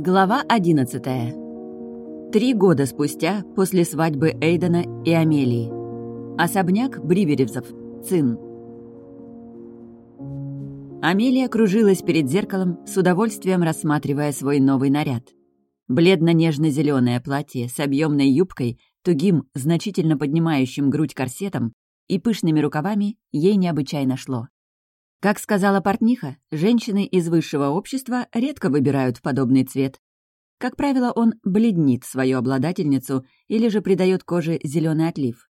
Глава одиннадцатая. Три года спустя, после свадьбы Эйдена и Амелии. Особняк Бриверевзов. Цин. Амелия кружилась перед зеркалом, с удовольствием рассматривая свой новый наряд. Бледно-нежно-зеленое платье с объемной юбкой, тугим, значительно поднимающим грудь корсетом и пышными рукавами ей необычайно шло. Как сказала портниха, женщины из высшего общества редко выбирают подобный цвет. Как правило, он бледнит свою обладательницу или же придает коже зеленый отлив.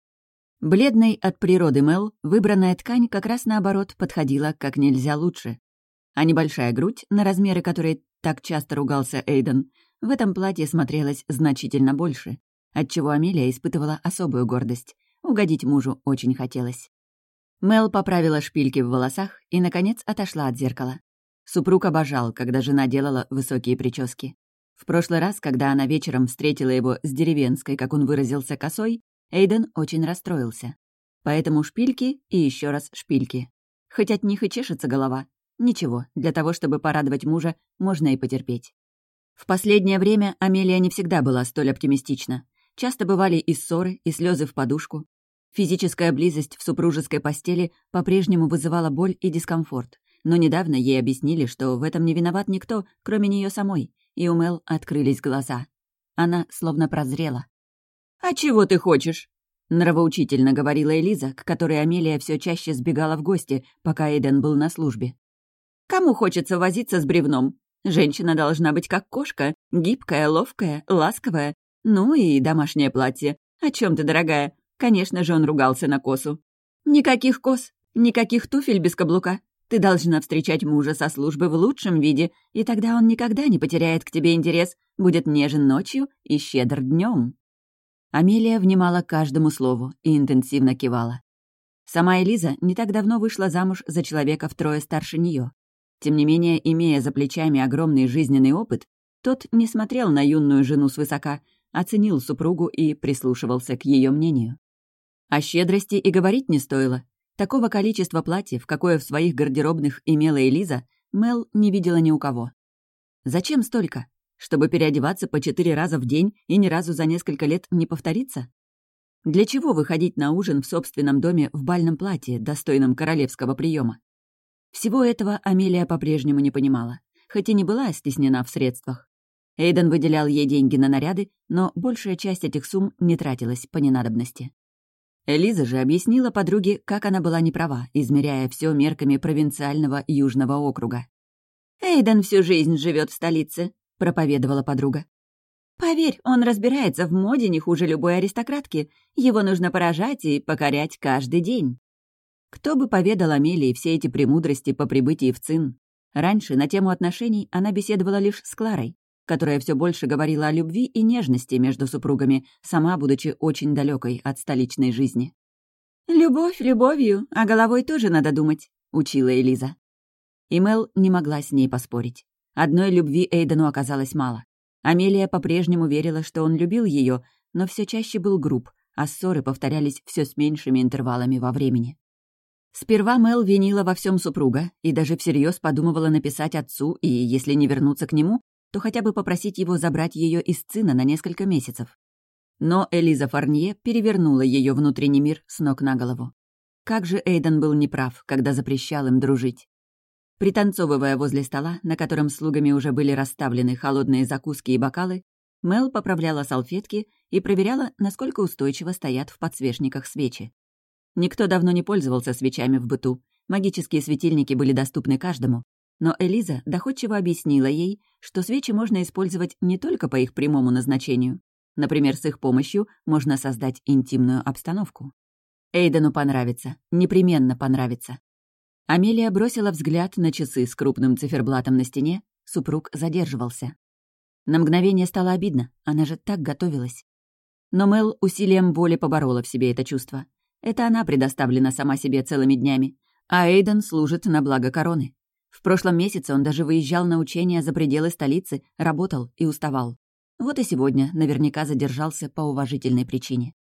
Бледной от природы Мел выбранная ткань как раз наоборот подходила как нельзя лучше. А небольшая грудь, на размеры которой так часто ругался Эйден, в этом платье смотрелась значительно больше, отчего Амелия испытывала особую гордость. Угодить мужу очень хотелось. Мел поправила шпильки в волосах и, наконец, отошла от зеркала. Супруг обожал, когда жена делала высокие прически. В прошлый раз, когда она вечером встретила его с деревенской, как он выразился, косой, Эйден очень расстроился. Поэтому шпильки и еще раз шпильки. Хоть от них и чешется голова. Ничего, для того, чтобы порадовать мужа, можно и потерпеть. В последнее время Амелия не всегда была столь оптимистична. Часто бывали и ссоры, и слезы в подушку. Физическая близость в супружеской постели по-прежнему вызывала боль и дискомфорт. Но недавно ей объяснили, что в этом не виноват никто, кроме нее самой, и у Мел открылись глаза. Она словно прозрела. «А чего ты хочешь?» — нравоучительно говорила Элиза, к которой Амелия все чаще сбегала в гости, пока Эйден был на службе. «Кому хочется возиться с бревном? Женщина должна быть как кошка, гибкая, ловкая, ласковая. Ну и домашнее платье. О чем ты, дорогая? Конечно же, он ругался на косу. Никаких кос, никаких туфель без каблука. Ты должна встречать мужа со службы в лучшем виде, и тогда он никогда не потеряет к тебе интерес, будет нежен ночью и щедр днем. Амелия внимала каждому слову и интенсивно кивала. Сама Элиза не так давно вышла замуж за человека втрое старше нее. Тем не менее, имея за плечами огромный жизненный опыт, тот не смотрел на юную жену свысока, оценил супругу и прислушивался к ее мнению. О щедрости и говорить не стоило. Такого количества платьев, какое в своих гардеробных имела Элиза, Мел не видела ни у кого. Зачем столько? Чтобы переодеваться по четыре раза в день и ни разу за несколько лет не повториться? Для чего выходить на ужин в собственном доме в бальном платье, достойном королевского приема? Всего этого Амелия по-прежнему не понимала, хоть и не была стеснена в средствах. Эйден выделял ей деньги на наряды, но большая часть этих сумм не тратилась по ненадобности. Элиза же объяснила подруге, как она была неправа, измеряя все мерками провинциального южного округа. «Эйден всю жизнь живет в столице. — проповедовала подруга. «Поверь, он разбирается в моде не хуже любой аристократки. Его нужно поражать и покорять каждый день». Кто бы поведал Амелии все эти премудрости по прибытии в ЦИН? Раньше на тему отношений она беседовала лишь с Кларой, которая все больше говорила о любви и нежности между супругами, сама будучи очень далекой от столичной жизни. «Любовь любовью, а головой тоже надо думать», — учила Элиза. И не могла с ней поспорить. Одной любви Эйдену оказалось мало. Амелия по-прежнему верила, что он любил ее, но все чаще был груб, а ссоры повторялись все с меньшими интервалами во времени. Сперва Мел винила во всем супруга и даже всерьез подумывала написать отцу и, если не вернуться к нему, то хотя бы попросить его забрать ее из сына на несколько месяцев. Но Элиза Фарнье перевернула ее внутренний мир с ног на голову. Как же Эйден был неправ, когда запрещал им дружить. Пританцовывая возле стола, на котором слугами уже были расставлены холодные закуски и бокалы, Мел поправляла салфетки и проверяла, насколько устойчиво стоят в подсвечниках свечи. Никто давно не пользовался свечами в быту, магические светильники были доступны каждому, но Элиза доходчиво объяснила ей, что свечи можно использовать не только по их прямому назначению. Например, с их помощью можно создать интимную обстановку. Эйдену понравится, непременно понравится. Амелия бросила взгляд на часы с крупным циферблатом на стене, супруг задерживался. На мгновение стало обидно, она же так готовилась. Но Мел усилием воли поборола в себе это чувство. Это она предоставлена сама себе целыми днями, а Эйден служит на благо короны. В прошлом месяце он даже выезжал на учения за пределы столицы, работал и уставал. Вот и сегодня наверняка задержался по уважительной причине.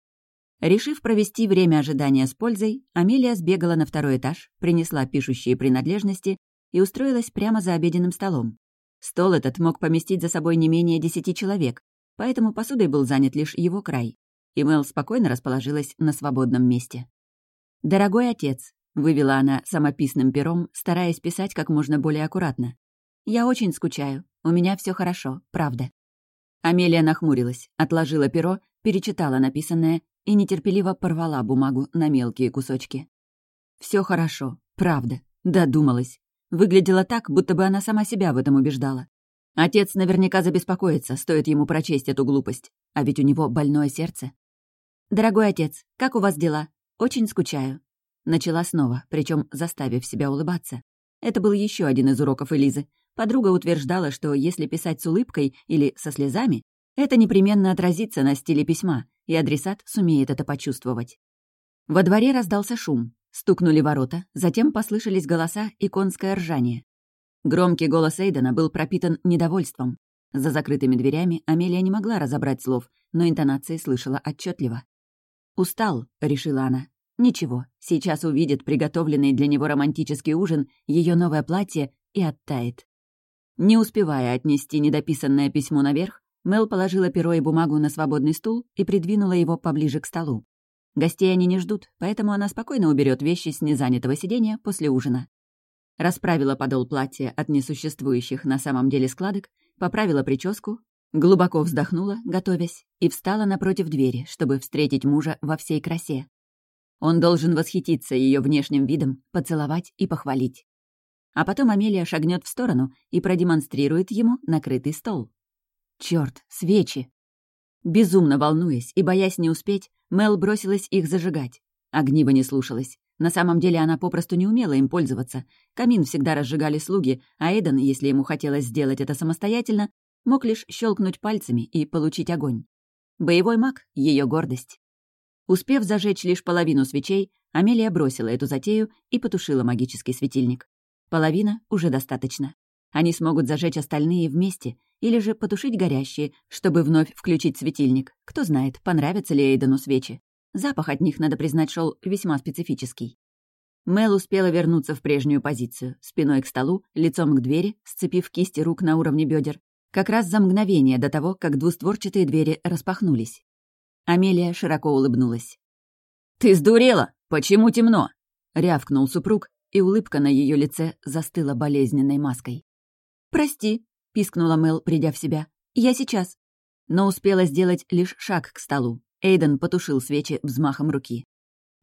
Решив провести время ожидания с пользой, Амелия сбегала на второй этаж, принесла пишущие принадлежности и устроилась прямо за обеденным столом. Стол этот мог поместить за собой не менее десяти человек, поэтому посудой был занят лишь его край. И Мэл спокойно расположилась на свободном месте. «Дорогой отец», — вывела она самописным пером, стараясь писать как можно более аккуратно. «Я очень скучаю. У меня все хорошо, правда». Амелия нахмурилась, отложила перо, перечитала написанное и нетерпеливо порвала бумагу на мелкие кусочки. Все хорошо, правда, додумалась. Выглядело так, будто бы она сама себя в этом убеждала. Отец наверняка забеспокоится, стоит ему прочесть эту глупость. А ведь у него больное сердце. «Дорогой отец, как у вас дела? Очень скучаю». Начала снова, причем заставив себя улыбаться. Это был еще один из уроков Элизы. Подруга утверждала, что если писать с улыбкой или со слезами, это непременно отразится на стиле письма, и адресат сумеет это почувствовать. Во дворе раздался шум. Стукнули ворота, затем послышались голоса и конское ржание. Громкий голос Эйдена был пропитан недовольством. За закрытыми дверями Амелия не могла разобрать слов, но интонации слышала отчетливо. «Устал», — решила она. «Ничего, сейчас увидит приготовленный для него романтический ужин, ее новое платье и оттает». Не успевая отнести недописанное письмо наверх, Мел положила перо и бумагу на свободный стул и придвинула его поближе к столу. Гостей они не ждут, поэтому она спокойно уберет вещи с незанятого сидения после ужина. Расправила подол платья от несуществующих на самом деле складок, поправила прическу, глубоко вздохнула, готовясь, и встала напротив двери, чтобы встретить мужа во всей красе. Он должен восхититься ее внешним видом, поцеловать и похвалить. А потом Амелия шагнет в сторону и продемонстрирует ему накрытый стол. Черт, свечи! Безумно волнуясь и боясь не успеть, Мел бросилась их зажигать. Огниво не слушалась. На самом деле она попросту не умела им пользоваться. Камин всегда разжигали слуги, а Эйден, если ему хотелось сделать это самостоятельно, мог лишь щелкнуть пальцами и получить огонь. Боевой маг — ее гордость. Успев зажечь лишь половину свечей, Амелия бросила эту затею и потушила магический светильник. Половина уже достаточно. Они смогут зажечь остальные вместе или же потушить горящие, чтобы вновь включить светильник. Кто знает, понравятся ли Эйдену свечи. Запах от них, надо признать, шел весьма специфический. Мел успела вернуться в прежнюю позицию, спиной к столу, лицом к двери, сцепив кисти рук на уровне бедер, как раз за мгновение до того, как двустворчатые двери распахнулись. Амелия широко улыбнулась. «Ты сдурела? Почему темно?» — рявкнул супруг, и улыбка на ее лице застыла болезненной маской. «Прости», — пискнула Мел, придя в себя. «Я сейчас». Но успела сделать лишь шаг к столу. Эйден потушил свечи взмахом руки.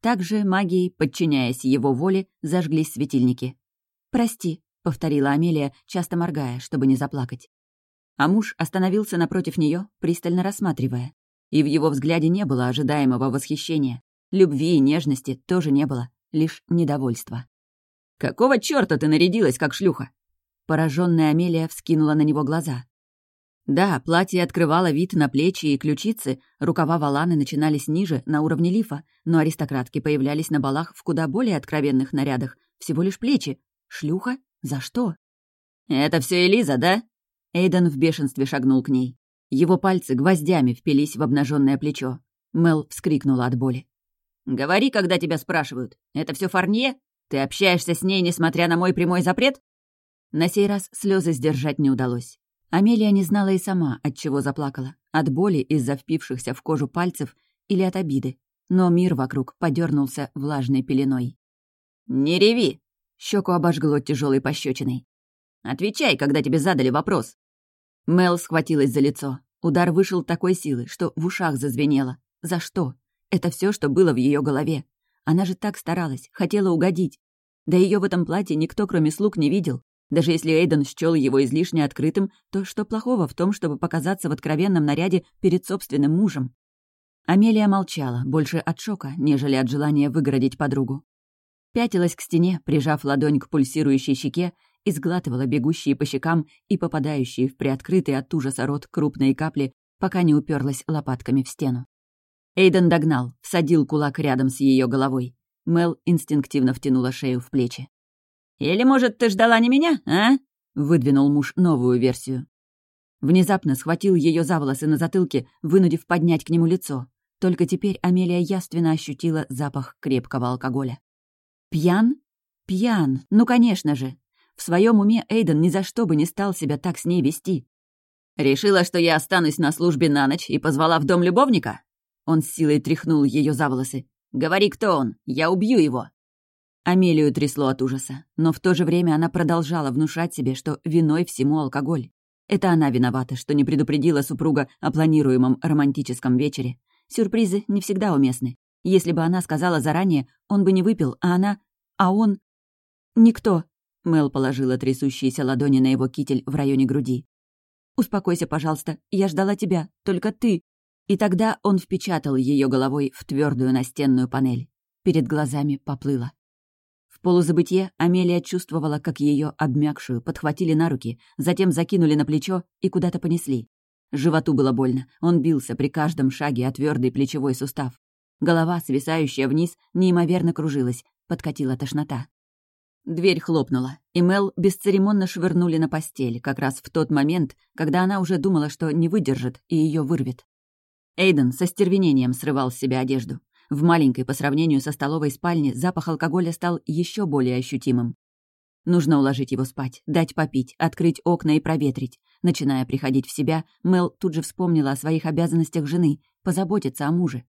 Также магией, подчиняясь его воле, зажглись светильники. «Прости», — повторила Амелия, часто моргая, чтобы не заплакать. А муж остановился напротив нее, пристально рассматривая. И в его взгляде не было ожидаемого восхищения. Любви и нежности тоже не было, лишь недовольство. «Какого чёрта ты нарядилась, как шлюха?» Пораженная Амелия вскинула на него глаза. Да, платье открывало вид на плечи и ключицы, рукава валаны начинались ниже, на уровне лифа, но аристократки появлялись на балах в куда более откровенных нарядах, всего лишь плечи. Шлюха? За что? «Это все Элиза, да?» Эйден в бешенстве шагнул к ней. Его пальцы гвоздями впились в обнаженное плечо. Мел вскрикнула от боли. «Говори, когда тебя спрашивают. Это все Фарнье? Ты общаешься с ней, несмотря на мой прямой запрет?» На сей раз слезы сдержать не удалось. Амелия не знала и сама, от чего заплакала. От боли из-за впившихся в кожу пальцев или от обиды. Но мир вокруг подернулся влажной пеленой. «Не реви!» — щеку обожгло тяжелой пощечиной. «Отвечай, когда тебе задали вопрос!» Мел схватилась за лицо. Удар вышел такой силы, что в ушах зазвенело. За что? Это все, что было в ее голове. Она же так старалась, хотела угодить. Да ее в этом платье никто, кроме слуг, не видел. Даже если Эйден счёл его излишне открытым, то что плохого в том, чтобы показаться в откровенном наряде перед собственным мужем? Амелия молчала, больше от шока, нежели от желания выгородить подругу. Пятилась к стене, прижав ладонь к пульсирующей щеке, и сглатывала бегущие по щекам и попадающие в приоткрытый от ужаса рот крупные капли, пока не уперлась лопатками в стену. Эйден догнал, всадил кулак рядом с ее головой. Мел инстинктивно втянула шею в плечи. «Или, может, ты ждала не меня, а?» — выдвинул муж новую версию. Внезапно схватил ее за волосы на затылке, вынудив поднять к нему лицо. Только теперь Амелия яственно ощутила запах крепкого алкоголя. «Пьян? Пьян, ну, конечно же!» В своем уме Эйден ни за что бы не стал себя так с ней вести. «Решила, что я останусь на службе на ночь и позвала в дом любовника?» Он с силой тряхнул ее за волосы. «Говори, кто он? Я убью его!» Амелию трясло от ужаса, но в то же время она продолжала внушать себе, что виной всему алкоголь. Это она виновата, что не предупредила супруга о планируемом романтическом вечере. Сюрпризы не всегда уместны. Если бы она сказала заранее, он бы не выпил, а она... А он... Никто. Мел положила трясущиеся ладони на его китель в районе груди. «Успокойся, пожалуйста. Я ждала тебя. Только ты». И тогда он впечатал ее головой в твердую настенную панель. Перед глазами поплыло. В полузабытье Амелия чувствовала, как ее обмякшую подхватили на руки, затем закинули на плечо и куда-то понесли. Животу было больно. Он бился при каждом шаге о твердый плечевой сустав. Голова, свисающая вниз, неимоверно кружилась, подкатила тошнота. Дверь хлопнула, и Мел бесцеремонно швырнули на постель, как раз в тот момент, когда она уже думала, что не выдержит и ее вырвет. Эйден со стервенением срывал с себя одежду. В маленькой по сравнению со столовой спальне запах алкоголя стал еще более ощутимым. Нужно уложить его спать, дать попить, открыть окна и проветрить. Начиная приходить в себя, Мел тут же вспомнила о своих обязанностях жены, позаботиться о муже.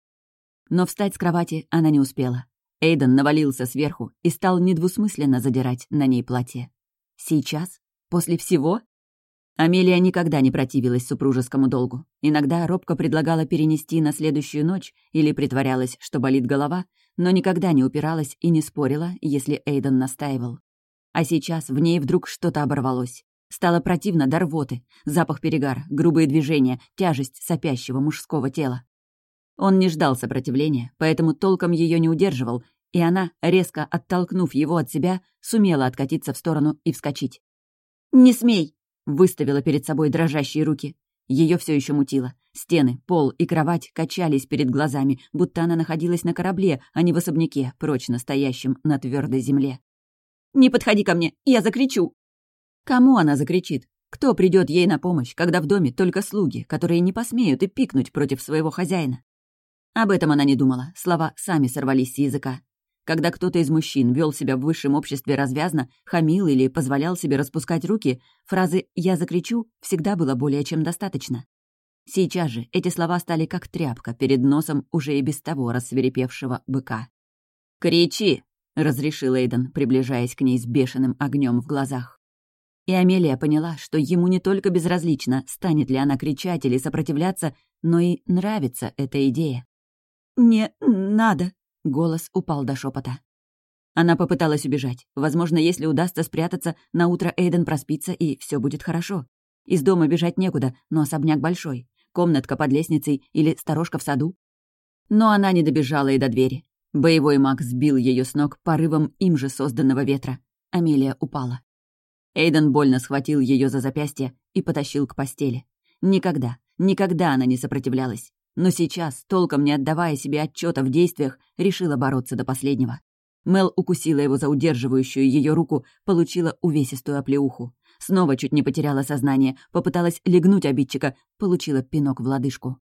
Но встать с кровати она не успела. Эйден навалился сверху и стал недвусмысленно задирать на ней платье. Сейчас? После всего? Амелия никогда не противилась супружескому долгу. Иногда робко предлагала перенести на следующую ночь или притворялась, что болит голова, но никогда не упиралась и не спорила, если Эйден настаивал. А сейчас в ней вдруг что-то оборвалось. Стало противно до рвоты, запах перегара, грубые движения, тяжесть сопящего мужского тела. Он не ждал сопротивления, поэтому толком ее не удерживал, и она, резко оттолкнув его от себя, сумела откатиться в сторону и вскочить. «Не смей!» — выставила перед собой дрожащие руки. Ее все еще мутило. Стены, пол и кровать качались перед глазами, будто она находилась на корабле, а не в особняке, прочно стоящем на твердой земле. «Не подходи ко мне, я закричу!» Кому она закричит? Кто придет ей на помощь, когда в доме только слуги, которые не посмеют и пикнуть против своего хозяина? Об этом она не думала, слова сами сорвались с языка. Когда кто-то из мужчин вел себя в высшем обществе развязно, хамил или позволял себе распускать руки, фразы «я закричу» всегда было более чем достаточно. Сейчас же эти слова стали как тряпка перед носом уже и без того рассверепевшего быка. «Кричи!» — разрешил Эйден, приближаясь к ней с бешеным огнем в глазах. И Амелия поняла, что ему не только безразлично, станет ли она кричать или сопротивляться, но и нравится эта идея. «Не надо!» — голос упал до шепота. Она попыталась убежать. Возможно, если удастся спрятаться, на утро Эйден проспится, и все будет хорошо. Из дома бежать некуда, но особняк большой. Комнатка под лестницей или сторожка в саду. Но она не добежала и до двери. Боевой маг сбил ее с ног порывом им же созданного ветра. Амелия упала. Эйден больно схватил ее за запястье и потащил к постели. Никогда, никогда она не сопротивлялась но сейчас, толком не отдавая себе отчета в действиях, решила бороться до последнего. Мел укусила его за удерживающую ее руку, получила увесистую оплеуху. Снова чуть не потеряла сознание, попыталась легнуть обидчика, получила пинок в лодыжку.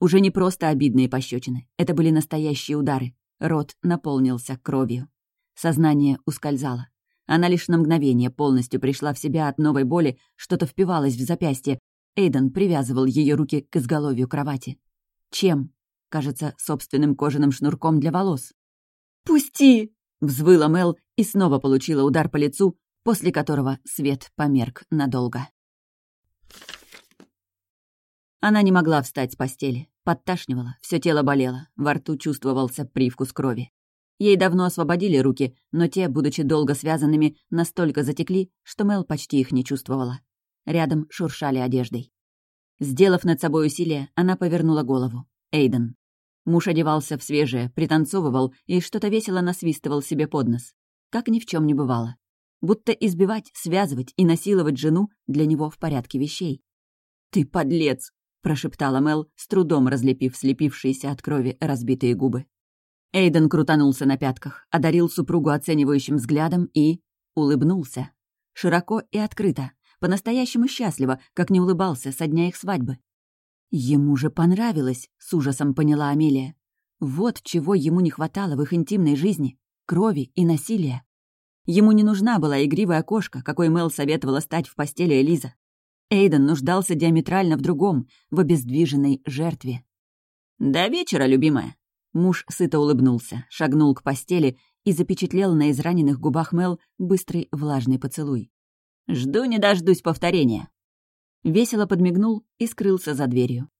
Уже не просто обидные пощечины, это были настоящие удары. Рот наполнился кровью. Сознание ускользало. Она лишь на мгновение полностью пришла в себя от новой боли, что-то впивалось в запястье. Эйден привязывал ее руки к изголовью кровати. Чем? Кажется, собственным кожаным шнурком для волос. «Пусти!» — взвыла Мел и снова получила удар по лицу, после которого свет померк надолго. Она не могла встать с постели. Подташнивала, все тело болело, во рту чувствовался привкус крови. Ей давно освободили руки, но те, будучи долго связанными, настолько затекли, что Мел почти их не чувствовала. Рядом шуршали одеждой. Сделав над собой усилие, она повернула голову. Эйден. Муж одевался в свежее, пританцовывал и что-то весело насвистывал себе под нос. Как ни в чем не бывало. Будто избивать, связывать и насиловать жену для него в порядке вещей. «Ты подлец!» — прошептала Мел, с трудом разлепив слепившиеся от крови разбитые губы. Эйден крутанулся на пятках, одарил супругу оценивающим взглядом и... улыбнулся. Широко и открыто, по-настоящему счастливо, как не улыбался со дня их свадьбы. Ему же понравилось, с ужасом поняла Амелия. Вот чего ему не хватало в их интимной жизни — крови и насилия. Ему не нужна была игривая кошка, какой Мел советовала стать в постели Элиза. Эйден нуждался диаметрально в другом, в обездвиженной жертве. «До вечера, любимая!» Муж сыто улыбнулся, шагнул к постели и запечатлел на израненных губах Мел быстрый влажный поцелуй. «Жду не дождусь повторения!» Весело подмигнул и скрылся за дверью.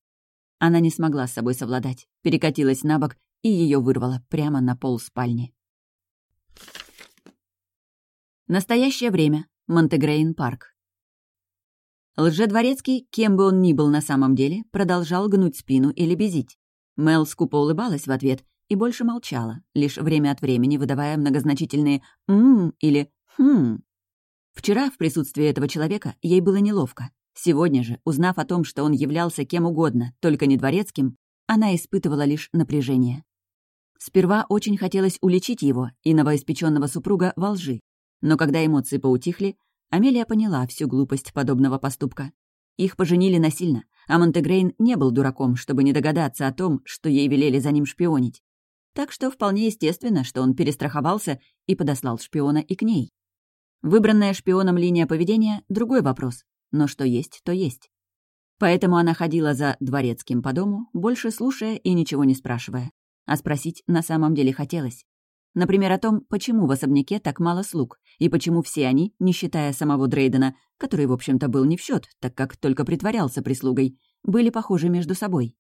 Она не смогла с собой совладать, перекатилась на бок и ее вырвало прямо на пол спальни. Настоящее время. Монтегрейн парк. Лжедворецкий, кем бы он ни был на самом деле, продолжал гнуть спину и лебезить. Мел скупо улыбалась в ответ и больше молчала, лишь время от времени выдавая многозначительные «ммм» или «хм». Вчера в присутствии этого человека ей было неловко. Сегодня же, узнав о том, что он являлся кем угодно, только не дворецким, она испытывала лишь напряжение. Сперва очень хотелось уличить его и новоиспеченного супруга во лжи, но когда эмоции поутихли, Амелия поняла всю глупость подобного поступка. Их поженили насильно, а Монтегрейн не был дураком, чтобы не догадаться о том, что ей велели за ним шпионить. Так что вполне естественно, что он перестраховался и подослал шпиона и к ней. Выбранная шпионом линия поведения — другой вопрос, но что есть, то есть. Поэтому она ходила за дворецким по дому, больше слушая и ничего не спрашивая. А спросить на самом деле хотелось. Например, о том, почему в особняке так мало слуг, и почему все они, не считая самого Дрейдена, который, в общем-то, был не в счет, так как только притворялся прислугой, были похожи между собой.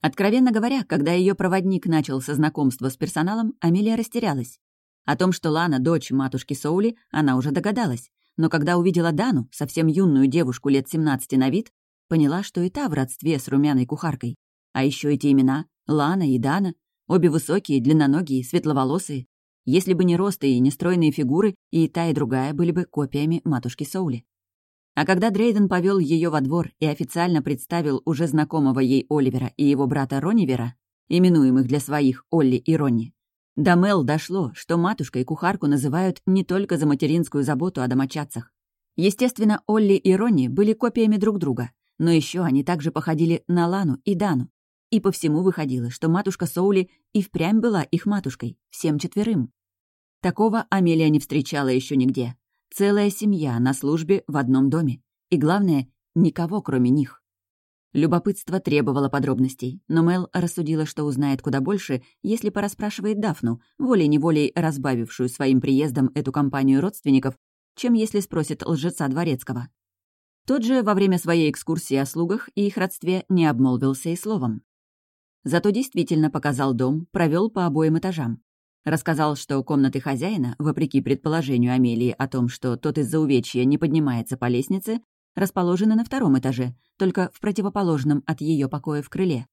Откровенно говоря, когда ее проводник начал со знакомства с персоналом, Амелия растерялась. О том, что Лана — дочь матушки Соули, она уже догадалась, но когда увидела Дану, совсем юную девушку лет 17 на вид, поняла, что и та в родстве с румяной кухаркой. А еще эти имена — Лана и Дана Обе высокие, длинноногие, светловолосые. Если бы не росты и не стройные фигуры, и та, и другая были бы копиями матушки Соули. А когда Дрейден повел ее во двор и официально представил уже знакомого ей Оливера и его брата Ронивера, именуемых для своих Олли и Ронни, до Мел дошло, что матушкой кухарку называют не только за материнскую заботу о домочадцах. Естественно, Олли и Ронни были копиями друг друга, но еще они также походили на Лану и Дану, и по всему выходило, что матушка Соули и впрямь была их матушкой, всем четверым. Такого Амелия не встречала еще нигде. Целая семья на службе в одном доме. И главное, никого кроме них. Любопытство требовало подробностей, но Мел рассудила, что узнает куда больше, если порасспрашивает Дафну, волей-неволей разбавившую своим приездом эту компанию родственников, чем если спросит лжеца Дворецкого. Тот же во время своей экскурсии о слугах и их родстве не обмолвился и словом. Зато действительно показал дом, провел по обоим этажам. Рассказал, что комнаты хозяина, вопреки предположению Амелии о том, что тот из-за увечья не поднимается по лестнице, расположены на втором этаже, только в противоположном от ее покоя в крыле.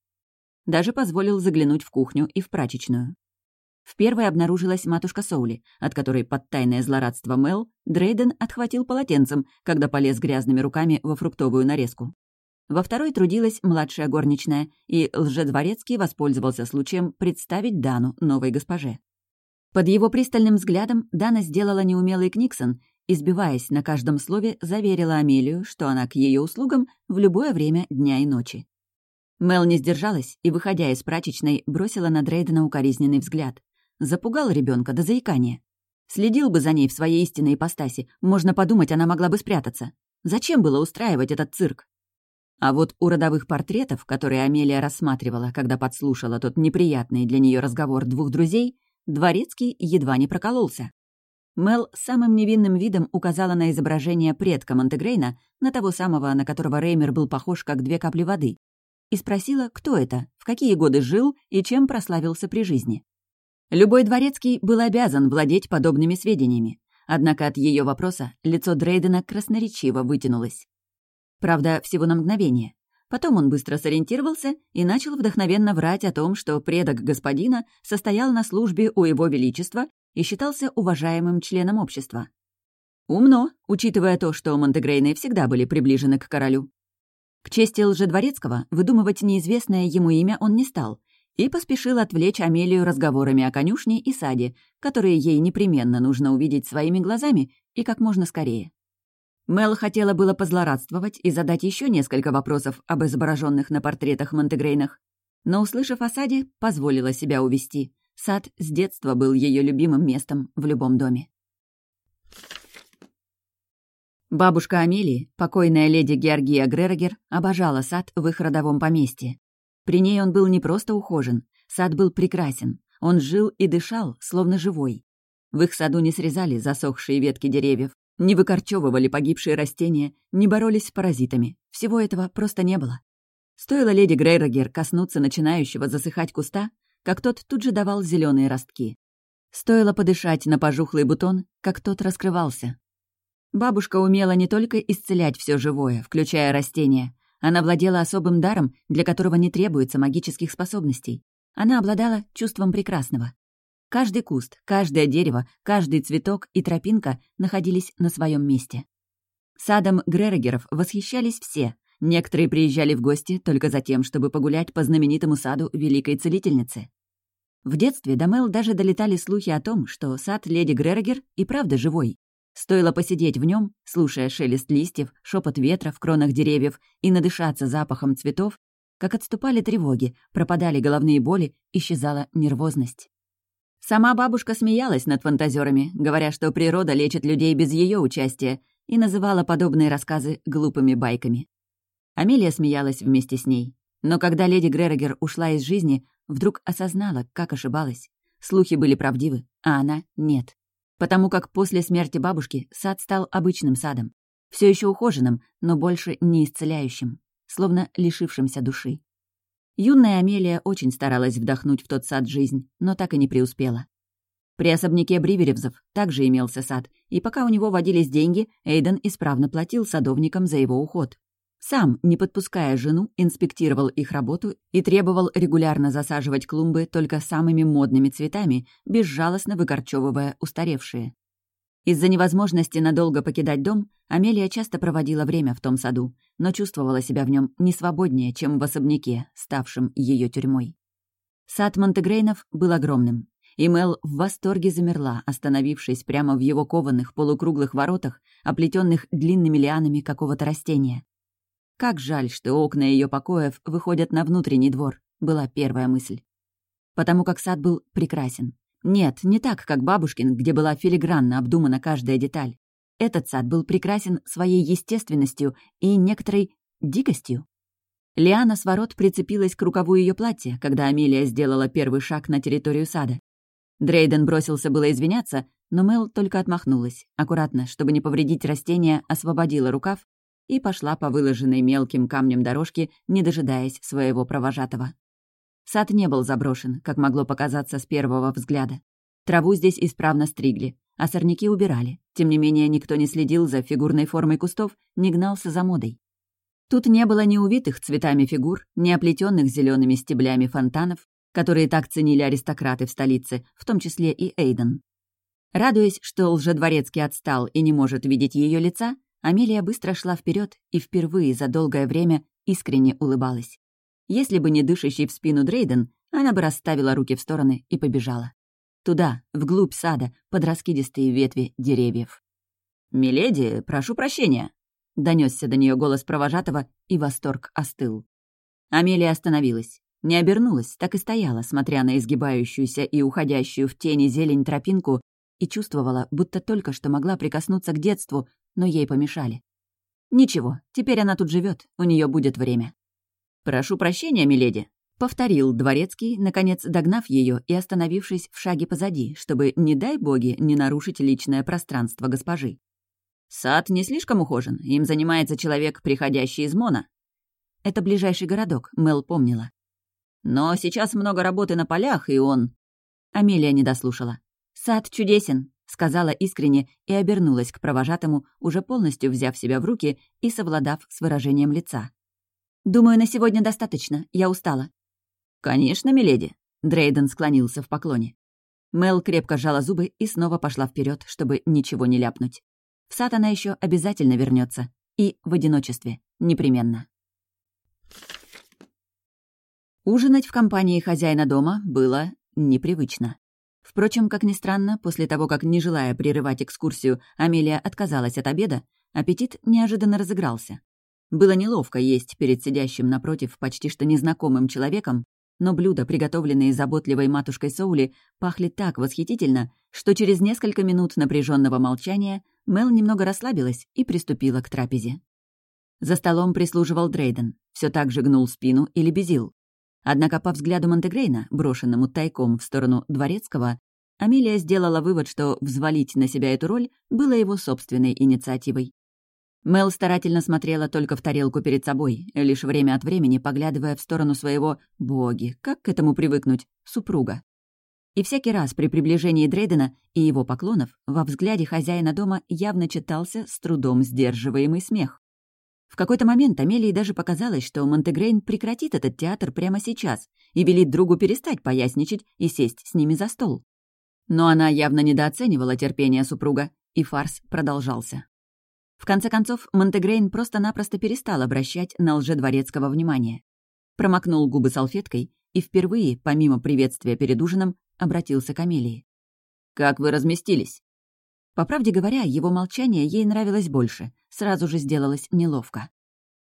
Даже позволил заглянуть в кухню и в прачечную. В первой обнаружилась матушка Соули, от которой под тайное злорадство Мел Дрейден отхватил полотенцем, когда полез грязными руками во фруктовую нарезку. Во второй трудилась младшая горничная, и Лжедворецкий воспользовался случаем представить Дану новой госпоже. Под его пристальным взглядом Дана сделала неумелый Книксон и, сбиваясь на каждом слове, заверила Амелию, что она к ее услугам в любое время дня и ночи. Мел не сдержалась и, выходя из прачечной, бросила на Дрейдена укоризненный взгляд. Запугал ребенка до заикания. Следил бы за ней в своей истинной ипостаси, можно подумать, она могла бы спрятаться. Зачем было устраивать этот цирк? А вот у родовых портретов, которые Амелия рассматривала, когда подслушала тот неприятный для нее разговор двух друзей, Дворецкий едва не прокололся. Мел самым невинным видом указала на изображение предка Монтегрейна, на того самого, на которого Реймер был похож как две капли воды, и спросила, кто это, в какие годы жил и чем прославился при жизни. Любой дворецкий был обязан владеть подобными сведениями, однако от ее вопроса лицо Дрейдена красноречиво вытянулось. Правда, всего на мгновение. Потом он быстро сориентировался и начал вдохновенно врать о том, что предок господина состоял на службе у его величества и считался уважаемым членом общества. Умно, учитывая то, что Монтегрейны всегда были приближены к королю. К чести лжедворецкого выдумывать неизвестное ему имя он не стал и поспешил отвлечь Амелию разговорами о конюшне и саде, которые ей непременно нужно увидеть своими глазами и как можно скорее. Мел хотела было позлорадствовать и задать еще несколько вопросов об изображенных на портретах Монтегрейнах, но, услышав о саде, позволила себя увести. Сад с детства был ее любимым местом в любом доме. Бабушка Амелии, покойная леди Георгия Грерогер, обожала сад в их родовом поместье. При ней он был не просто ухожен, сад был прекрасен. Он жил и дышал, словно живой. В их саду не срезали засохшие ветки деревьев, не выкорчевывали погибшие растения, не боролись с паразитами. Всего этого просто не было. Стоило леди Грейрогер коснуться начинающего засыхать куста, как тот тут же давал зеленые ростки. Стоило подышать на пожухлый бутон, как тот раскрывался. Бабушка умела не только исцелять все живое, включая растения. Она владела особым даром, для которого не требуется магических способностей. Она обладала чувством прекрасного. Каждый куст, каждое дерево, каждый цветок и тропинка находились на своем месте. Садом Грерогеров восхищались все. Некоторые приезжали в гости только за тем, чтобы погулять по знаменитому саду Великой Целительницы. В детстве до Мел даже долетали слухи о том, что сад леди Грерогер и правда живой. Стоило посидеть в нем, слушая шелест листьев, шепот ветра в кронах деревьев и надышаться запахом цветов, как отступали тревоги, пропадали головные боли, исчезала нервозность. Сама бабушка смеялась над фантазерами, говоря, что природа лечит людей без ее участия, и называла подобные рассказы глупыми байками. Амелия смеялась вместе с ней. Но когда леди Грерогер ушла из жизни, вдруг осознала, как ошибалась. Слухи были правдивы, а она — нет. Потому как после смерти бабушки сад стал обычным садом. все еще ухоженным, но больше не исцеляющим, словно лишившимся души. Юная Амелия очень старалась вдохнуть в тот сад жизнь, но так и не преуспела. При особняке Бриверевзов также имелся сад, и пока у него водились деньги, Эйден исправно платил садовникам за его уход. Сам, не подпуская жену, инспектировал их работу и требовал регулярно засаживать клумбы только самыми модными цветами, безжалостно выкорчевывая устаревшие. Из-за невозможности надолго покидать дом, Амелия часто проводила время в том саду, но чувствовала себя в нем не свободнее, чем в особняке, ставшем ее тюрьмой. Сад Монтегрейнов был огромным, и Мел в восторге замерла, остановившись прямо в его кованых полукруглых воротах, оплетенных длинными лианами какого-то растения. Как жаль, что окна ее покоев выходят на внутренний двор, была первая мысль. Потому как сад был прекрасен, нет, не так, как бабушкин, где была филигранно обдумана каждая деталь. Этот сад был прекрасен своей естественностью и некоторой дикостью. Лиана с ворот прицепилась к рукаву ее платья, когда Амелия сделала первый шаг на территорию сада. Дрейден бросился было извиняться, но Мел только отмахнулась, аккуратно, чтобы не повредить растение, освободила рукав и пошла по выложенной мелким камнем дорожке, не дожидаясь своего провожатого. Сад не был заброшен, как могло показаться с первого взгляда. Траву здесь исправно стригли, а сорняки убирали. Тем не менее, никто не следил за фигурной формой кустов, не гнался за модой. Тут не было ни увитых цветами фигур, ни оплетенных зелеными стеблями фонтанов, которые так ценили аристократы в столице, в том числе и Эйден. Радуясь, что лжедворецкий отстал и не может видеть ее лица, Амелия быстро шла вперед и впервые за долгое время искренне улыбалась. Если бы не дышащий в спину Дрейден, она бы расставила руки в стороны и побежала. Туда, вглубь сада, под раскидистые ветви деревьев. «Миледи, прошу прощения!» — донесся до нее голос провожатого, и восторг остыл. Амелия остановилась. Не обернулась, так и стояла, смотря на изгибающуюся и уходящую в тени зелень тропинку, и чувствовала, будто только что могла прикоснуться к детству, но ей помешали. Ничего, теперь она тут живет, у нее будет время. «Прошу прощения, миледи», — повторил дворецкий, наконец догнав ее и остановившись в шаге позади, чтобы, не дай боги, не нарушить личное пространство госпожи. «Сад не слишком ухожен, им занимается человек, приходящий из Мона». Это ближайший городок, Мел помнила. «Но сейчас много работы на полях, и он...» Амелия не дослушала. «Сад чудесен», — сказала искренне и обернулась к провожатому, уже полностью взяв себя в руки и совладав с выражением лица. «Думаю, на сегодня достаточно. Я устала». «Конечно, миледи», — Дрейден склонился в поклоне. Мел крепко сжала зубы и снова пошла вперед, чтобы ничего не ляпнуть. В сад она еще обязательно вернется И в одиночестве. Непременно. Ужинать в компании хозяина дома было непривычно. Впрочем, как ни странно, после того, как, не желая прерывать экскурсию, Амелия отказалась от обеда, аппетит неожиданно разыгрался. Было неловко есть перед сидящим напротив почти что незнакомым человеком, но блюда, приготовленные заботливой матушкой Соули, пахли так восхитительно, что через несколько минут напряженного молчания Мел немного расслабилась и приступила к трапезе. За столом прислуживал Дрейден, все так же гнул спину и лебезил. Однако по взгляду Монтегрейна, брошенному тайком в сторону Дворецкого, Амелия сделала вывод, что взвалить на себя эту роль было его собственной инициативой. Мел старательно смотрела только в тарелку перед собой, лишь время от времени поглядывая в сторону своего «боги», как к этому привыкнуть, супруга. И всякий раз при приближении Дрейдена и его поклонов во взгляде хозяина дома явно читался с трудом сдерживаемый смех. В какой-то момент Амелии даже показалось, что Монтегрейн прекратит этот театр прямо сейчас и велит другу перестать поясничать и сесть с ними за стол. Но она явно недооценивала терпение супруга, и фарс продолжался. В конце концов, Монтегрейн просто-напросто перестал обращать на лжедворецкого внимание. Промокнул губы салфеткой и впервые, помимо приветствия перед ужином, обратился к Амелии. «Как вы разместились?» По правде говоря, его молчание ей нравилось больше, сразу же сделалось неловко.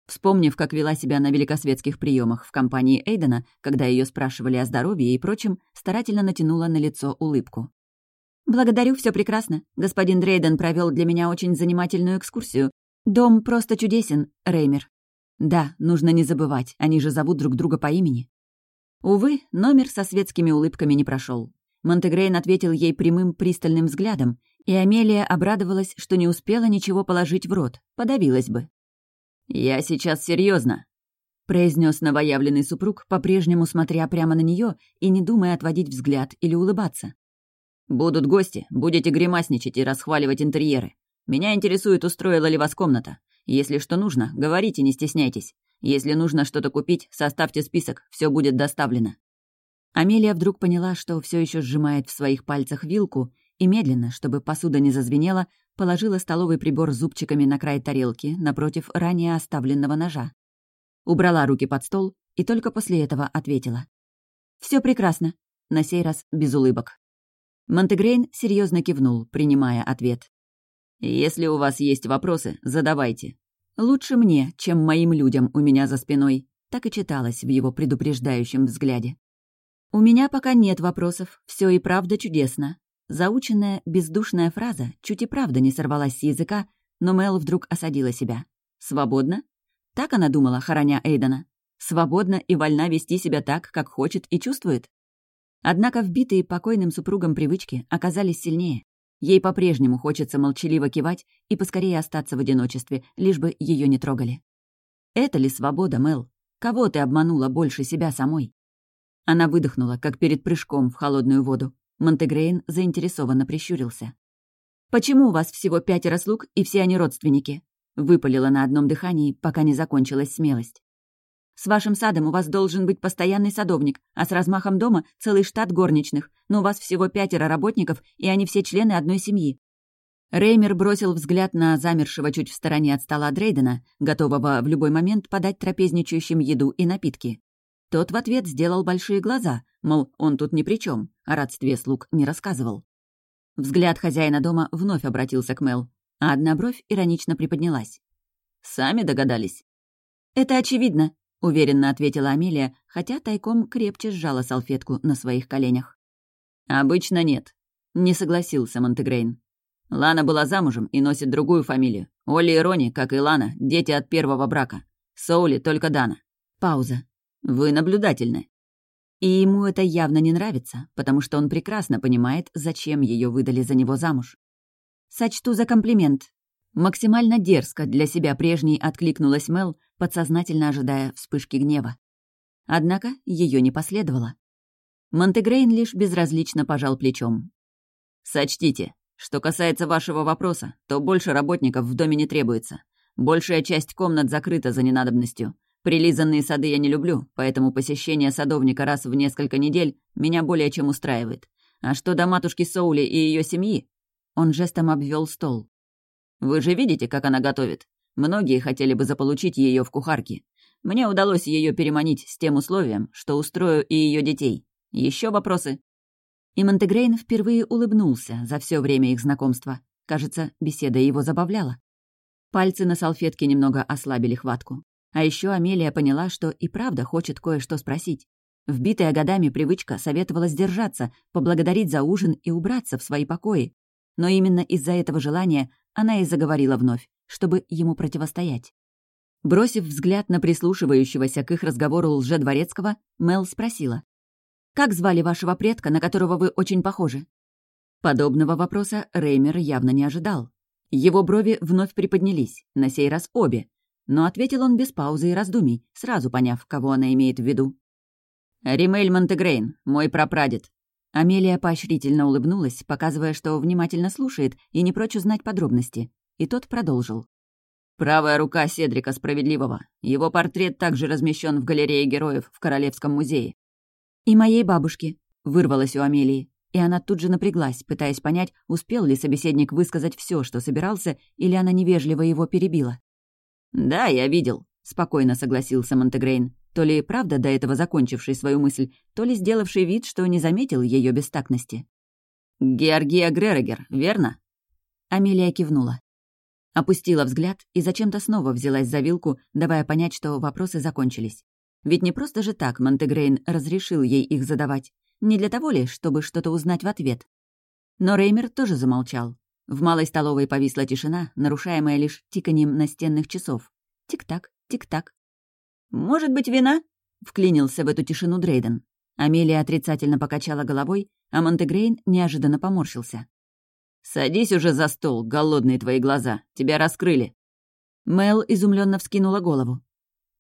Вспомнив, как вела себя на великосветских приемах в компании Эйдена, когда ее спрашивали о здоровье и прочем, старательно натянула на лицо улыбку. «Благодарю, все прекрасно. Господин Дрейден провел для меня очень занимательную экскурсию. Дом просто чудесен, Реймер. Да, нужно не забывать, они же зовут друг друга по имени». Увы, номер со светскими улыбками не прошел. Монтегрейн ответил ей прямым пристальным взглядом, и Амелия обрадовалась, что не успела ничего положить в рот, подавилась бы. «Я сейчас серьезно, произнес новоявленный супруг, по-прежнему смотря прямо на нее и не думая отводить взгляд или улыбаться. Будут гости, будете гримасничать и расхваливать интерьеры. Меня интересует, устроила ли вас комната. Если что нужно, говорите, не стесняйтесь. Если нужно что-то купить, составьте список, все будет доставлено». Амелия вдруг поняла, что все еще сжимает в своих пальцах вилку, и медленно, чтобы посуда не зазвенела, положила столовый прибор зубчиками на край тарелки напротив ранее оставленного ножа. Убрала руки под стол и только после этого ответила. Все прекрасно», на сей раз без улыбок. Монтегрейн серьезно кивнул, принимая ответ. «Если у вас есть вопросы, задавайте. Лучше мне, чем моим людям у меня за спиной», так и читалось в его предупреждающем взгляде. «У меня пока нет вопросов, все и правда чудесно». Заученная, бездушная фраза чуть и правда не сорвалась с языка, но Мел вдруг осадила себя. «Свободно?» Так она думала, хороня Эйдена. «Свободно и вольна вести себя так, как хочет и чувствует?» Однако вбитые покойным супругом привычки оказались сильнее. Ей по-прежнему хочется молчаливо кивать и поскорее остаться в одиночестве, лишь бы ее не трогали. Это ли свобода, Мел? Кого ты обманула больше себя самой? Она выдохнула, как перед прыжком в холодную воду. Монтегрейн заинтересованно прищурился. «Почему у вас всего пятеро слуг, и все они родственники?» Выпалила на одном дыхании, пока не закончилась смелость. С вашим садом у вас должен быть постоянный садовник, а с размахом дома целый штат горничных, но у вас всего пятеро работников, и они все члены одной семьи». Реймер бросил взгляд на замершего чуть в стороне от стола Дрейдена, готового в любой момент подать трапезничающим еду и напитки. Тот в ответ сделал большие глаза, мол, он тут ни при чем, о родстве слуг не рассказывал. Взгляд хозяина дома вновь обратился к Мел, а одна бровь иронично приподнялась. «Сами догадались?» «Это очевидно», — уверенно ответила Амелия, хотя тайком крепче сжала салфетку на своих коленях. «Обычно нет», — не согласился Монтегрейн. Лана была замужем и носит другую фамилию. Олли и Рони, как и Лана, дети от первого брака. Соули только Дана. Пауза. Вы наблюдательны. И ему это явно не нравится, потому что он прекрасно понимает, зачем ее выдали за него замуж. «Сочту за комплимент», Максимально дерзко для себя прежней откликнулась Мел, подсознательно ожидая вспышки гнева. Однако ее не последовало. Монтегрейн лишь безразлично пожал плечом. «Сочтите, что касается вашего вопроса, то больше работников в доме не требуется. Большая часть комнат закрыта за ненадобностью. Прилизанные сады я не люблю, поэтому посещение садовника раз в несколько недель меня более чем устраивает. А что до матушки Соули и ее семьи?» Он жестом обвел стол. Вы же видите, как она готовит. Многие хотели бы заполучить ее в кухарке. Мне удалось ее переманить с тем условием, что устрою и ее детей. Еще вопросы?» И Монтегрейн впервые улыбнулся за все время их знакомства. Кажется, беседа его забавляла. Пальцы на салфетке немного ослабили хватку. А еще Амелия поняла, что и правда хочет кое-что спросить. Вбитая годами привычка советовала сдержаться, поблагодарить за ужин и убраться в свои покои. Но именно из-за этого желания она и заговорила вновь, чтобы ему противостоять. Бросив взгляд на прислушивающегося к их разговору лжедворецкого, Мел спросила. «Как звали вашего предка, на которого вы очень похожи?» Подобного вопроса Реймер явно не ожидал. Его брови вновь приподнялись, на сей раз обе, но ответил он без паузы и раздумий, сразу поняв, кого она имеет в виду. «Римель Монтегрейн, мой прапрадед». Амелия поощрительно улыбнулась, показывая, что внимательно слушает и не прочь узнать подробности. И тот продолжил. «Правая рука Седрика Справедливого. Его портрет также размещен в галерее героев в Королевском музее». «И моей бабушки», — вырвалась у Амелии. И она тут же напряглась, пытаясь понять, успел ли собеседник высказать все, что собирался, или она невежливо его перебила. «Да, я видел», — спокойно согласился Монтегрейн то ли правда до этого закончивший свою мысль, то ли сделавший вид, что не заметил ее бестактности. «Георгия Грерогер, верно?» Амелия кивнула. Опустила взгляд и зачем-то снова взялась за вилку, давая понять, что вопросы закончились. Ведь не просто же так Монтегрейн разрешил ей их задавать. Не для того ли, чтобы что-то узнать в ответ? Но Реймер тоже замолчал. В малой столовой повисла тишина, нарушаемая лишь тиканием настенных часов. Тик-так, тик-так. «Может быть, вина?» — вклинился в эту тишину Дрейден. Амелия отрицательно покачала головой, а Монтегрейн неожиданно поморщился. «Садись уже за стол, голодные твои глаза. Тебя раскрыли». Мел изумленно вскинула голову.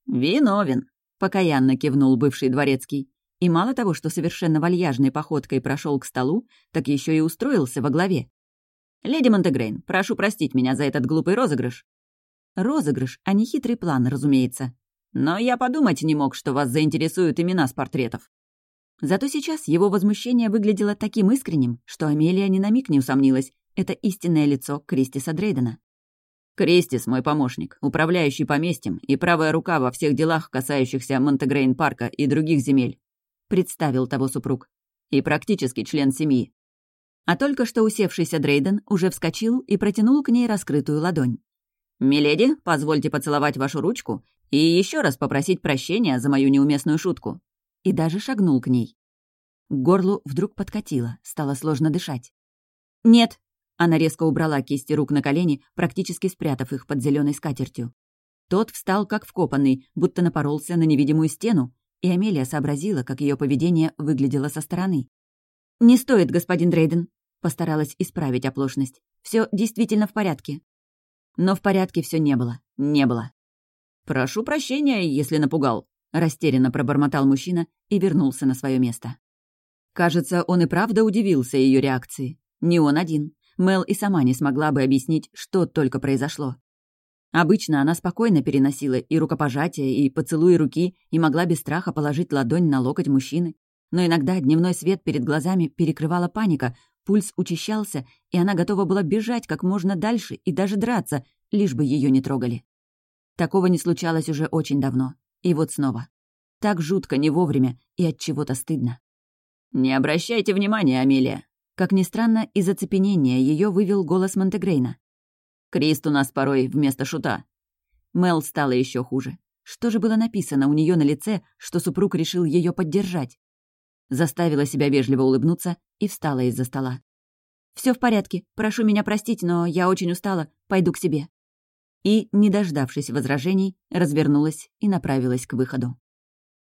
«Виновен», — покаянно кивнул бывший дворецкий. И мало того, что совершенно вальяжной походкой прошел к столу, так еще и устроился во главе. «Леди Монтегрейн, прошу простить меня за этот глупый розыгрыш». Розыгрыш, а не хитрый план, разумеется. Но я подумать не мог, что вас заинтересуют имена с портретов. Зато сейчас его возмущение выглядело таким искренним, что Амелия ни на миг не усомнилась. Это истинное лицо Кристиса Дрейдена. «Кристис, мой помощник, управляющий поместьем и правая рука во всех делах, касающихся Монтегрейн-парка и других земель», — представил того супруг. «И практически член семьи». А только что усевшийся Дрейден уже вскочил и протянул к ней раскрытую ладонь. «Миледи, позвольте поцеловать вашу ручку и еще раз попросить прощения за мою неуместную шутку». И даже шагнул к ней. К горлу вдруг подкатило, стало сложно дышать. «Нет!» Она резко убрала кисти рук на колени, практически спрятав их под зеленой скатертью. Тот встал как вкопанный, будто напоролся на невидимую стену, и Амелия сообразила, как ее поведение выглядело со стороны. «Не стоит, господин Дрейден», — постаралась исправить оплошность. Все действительно в порядке». Но в порядке все не было, не было. «Прошу прощения, если напугал», — растерянно пробормотал мужчина и вернулся на свое место. Кажется, он и правда удивился ее реакции. Не он один. Мел и сама не смогла бы объяснить, что только произошло. Обычно она спокойно переносила и рукопожатие, и поцелуи руки, и могла без страха положить ладонь на локоть мужчины. Но иногда дневной свет перед глазами перекрывала паника, пульс учащался, и она готова была бежать как можно дальше и даже драться, лишь бы ее не трогали. Такого не случалось уже очень давно. И вот снова. Так жутко, не вовремя, и от чего-то стыдно. «Не обращайте внимания, Амелия!» Как ни странно, из оцепенения ее вывел голос Монтегрейна. «Крист у нас порой вместо шута». Мел стало еще хуже. Что же было написано у нее на лице, что супруг решил ее поддержать? Заставила себя вежливо улыбнуться и встала из-за стола. Все в порядке, прошу меня простить, но я очень устала, пойду к себе» и, не дождавшись возражений, развернулась и направилась к выходу.